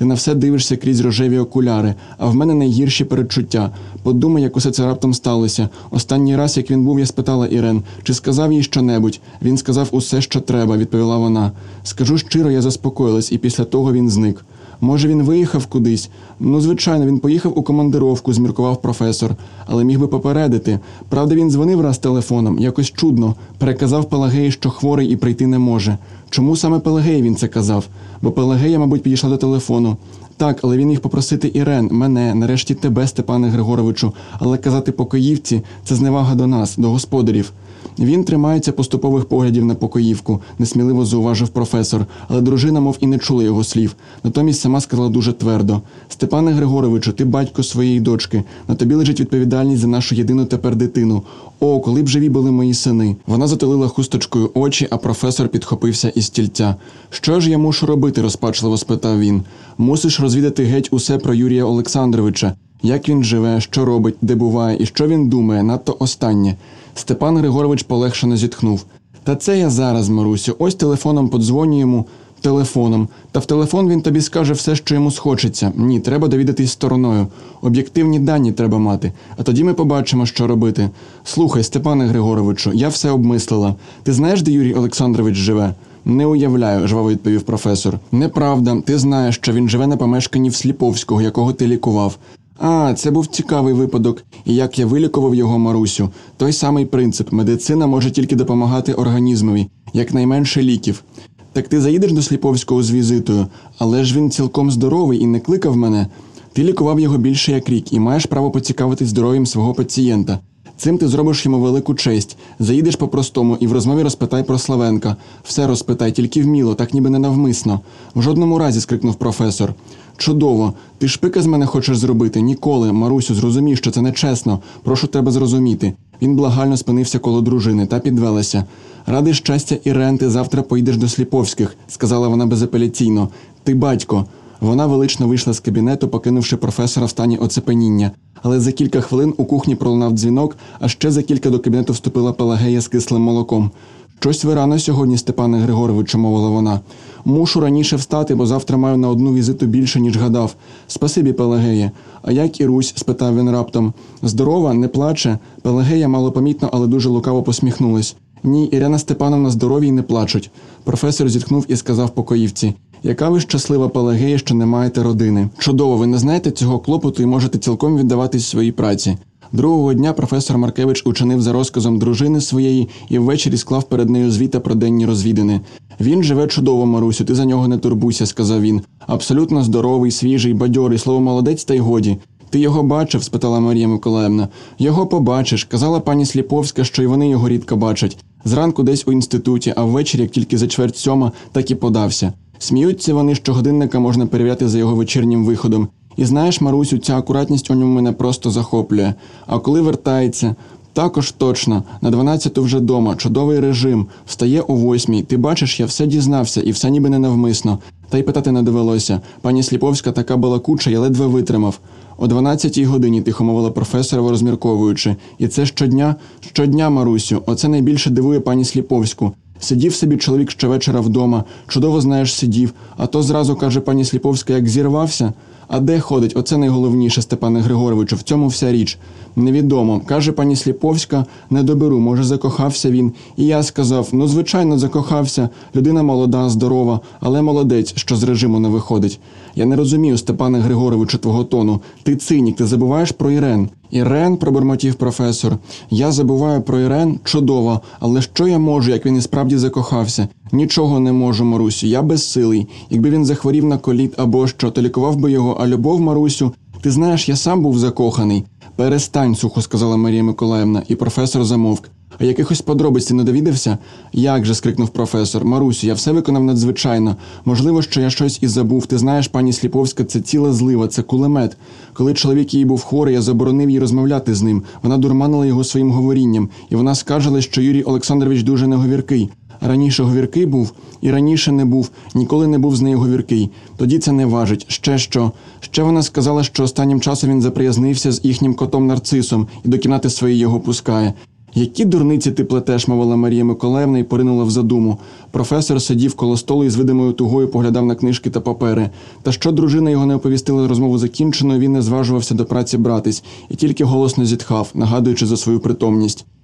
Ти на все дивишся крізь рожеві окуляри, а в мене найгірші передчуття. Подумай, як усе це раптом сталося. Останній раз, як він був, я спитала Ірен, чи сказав їй щонебудь. Він сказав усе, що треба, відповіла вона. Скажу щиро, я заспокоїлась, і після того він зник. Може, він виїхав кудись? Ну, звичайно, він поїхав у командировку, зміркував професор, але міг би попередити. Правда, він дзвонив раз телефоном, якось чудно, переказав Пелагеї, що хворий і прийти не може. Чому саме Пелагеї він це казав? Бо Пелагея, мабуть, підійшла до телефону. Так, але він міг попросити Ірен, мене, нарешті тебе, Степане Григоровичу, але казати покоївці це зневага до нас, до господарів. Він тримається поступових поглядів на покоївку, несміливо зауважив професор, але дружина, мов і не чула його слів. Натомість сама сказала дуже твердо: Степане Григоровичу, ти батько своєї дочки. На тобі лежить відповідальність за нашу єдину тепер дитину. О, коли б живі були мої сини. Вона затулила хусточкою очі, а професор підхопився із стільця. Що ж я мушу робити? розпачливо спитав він. Мусиш розвідати геть усе про Юрія Олександровича. Як він живе, що робить, де буває і що він думає, надто останнє. Степан Григорович полегшено зітхнув. Та це я зараз, Марусю. Ось телефоном подзвоню йому. Телефоном. Та в телефон він тобі скаже все, що йому схочеться. Ні, треба довідатись стороною. Об'єктивні дані треба мати. А тоді ми побачимо, що робити. Слухай, Степане Григоровичу, я все обмислила. Ти знаєш, де Юрій Олександрович живе? Не уявляю, жваво відповів професор. Неправда, ти знаєш, що він живе на помешканні в Сліповського, якого ти лікував. А, це був цікавий випадок, і як я вилікував його Марусю. Той самий принцип: медицина може тільки допомагати організмові, якнайменше ліків. Так ти заїдеш до Сліповського з візитою, але ж він цілком здоровий і не кликав мене. Ти лікував його більше як рік і маєш право поцікавитись здоров'ям свого пацієнта. Цим ти зробиш йому велику честь. Заїдеш по-простому і в розмові розпитай про Славенка. Все розпитай, тільки вміло, так ніби не навмисно. В жодному разі скрикнув професор. Чудово, ти шпика з мене хочеш зробити? Ніколи, Марусю, зрозумій, що це нечесно. Прошу тебе зрозуміти. Він благально спинився коло дружини та підвелася. Ради щастя, Ірен, ти завтра поїдеш до Сліповських, сказала вона безапеляційно. Ти батько. Вона велично вийшла з кабінету, покинувши професора в стані оцепеніння. Але за кілька хвилин у кухні пролунав дзвінок, а ще за кілька до кабінету вступила Пелагея з кислим молоком. Щось ви рано сьогодні, Степане Григоровичу, мовила вона. Мушу раніше встати, бо завтра маю на одну візиту більше, ніж гадав. Спасибі, Пелагея. А як Ірусь? спитав він раптом. Здорова, не плаче. Пелагея малопомітно, але дуже лукаво посміхнулась. Ні, Ірина Степановна здорові й не плачуть. Професор зітхнув і сказав покоївці. Яка ви щаслива Пелагея, що не маєте родини? Чудово, ви не знаєте цього клопоту і можете цілком віддаватись своїй праці. Другого дня професор Маркевич учинив за розказом дружини своєї і ввечері склав перед нею звіта про денні розвідини. Він живе чудово, Марусю, ти за нього не турбуйся, сказав він. Абсолютно здоровий, свіжий, бадьорий, слово молодець, та й годі. Ти його бачив? спитала Марія Миколаївна. Його побачиш. Казала пані Сліповська, що й вони його рідко бачать. Зранку десь у інституті, а ввечері, як тільки за чверть сьома, так і подався. Сміються вони, що годинника можна перевіряти за його вечірнім виходом. І знаєш, Марусю, ця акуратність у ньому мене просто захоплює. А коли вертається, також точно, на 12-ту вже дома, чудовий режим, встає о восьмій. Ти бачиш, я все дізнався, і все ніби не навмисно. Та й питати не довелося. Пані Сліповська така балакуча, я ледве витримав. О 12-й годині тихо мовила професорова, розмірковуючи. І це щодня, щодня, Марусю, оце найбільше дивує пані Сліповську. Сидів собі чоловік щовечора вдома, чудово знаєш, сидів, а то зразу каже пані Сліповська, як зірвався. А де ходить? Оце найголовніше, Степане Григоровичу, в цьому вся річ. Невідомо. Каже пані Сліповська, не доберу, може, закохався він. І я сказав: ну, звичайно, закохався. Людина молода, здорова, але молодець, що з режиму не виходить. Я не розумію, Степане Григоровичу, твого тону. Ти цинік, ти забуваєш про Ірен. Ірен, пробурмотів професор. Я забуваю про Ірен чудово, але що я можу, як він і справді закохався? Нічого не можу, Марусю, я безсилий. Якби він захворів на коліт або що, то лікував би його, а любов, Марусю, ти знаєш, я сам був закоханий. Перестань, сухо сказала Марія Миколаївна, і професор замовк. Якихось подробиць не довідався? Як же? скрикнув професор. Марусю, я все виконав надзвичайно. Можливо, що я щось і забув. Ти знаєш, пані Сліповська, це ціла злива, це кулемет. Коли чоловік її був хворий, я заборонив їй розмовляти з ним. Вона дурманила його своїм говорінням, і вона скаржилась, що Юрій Олександрович дуже неговіркий. Раніше говіркий був і раніше не був, ніколи не був з нею говіркий. Тоді це не важить. Ще що? Ще вона сказала, що останнім часом він заприязнився з їхнім котом нарцисом і до кімнати своєї його пускає. Які дурниці ти плетеш, мовила Марія Миколаївна і поринула в задуму. Професор сидів коло столу і з видимою тугою поглядав на книжки та папери. Та що дружина його не оповістила розмову закінченою, він не зважувався до праці братись і тільки голосно зітхав, нагадуючи за свою притомність.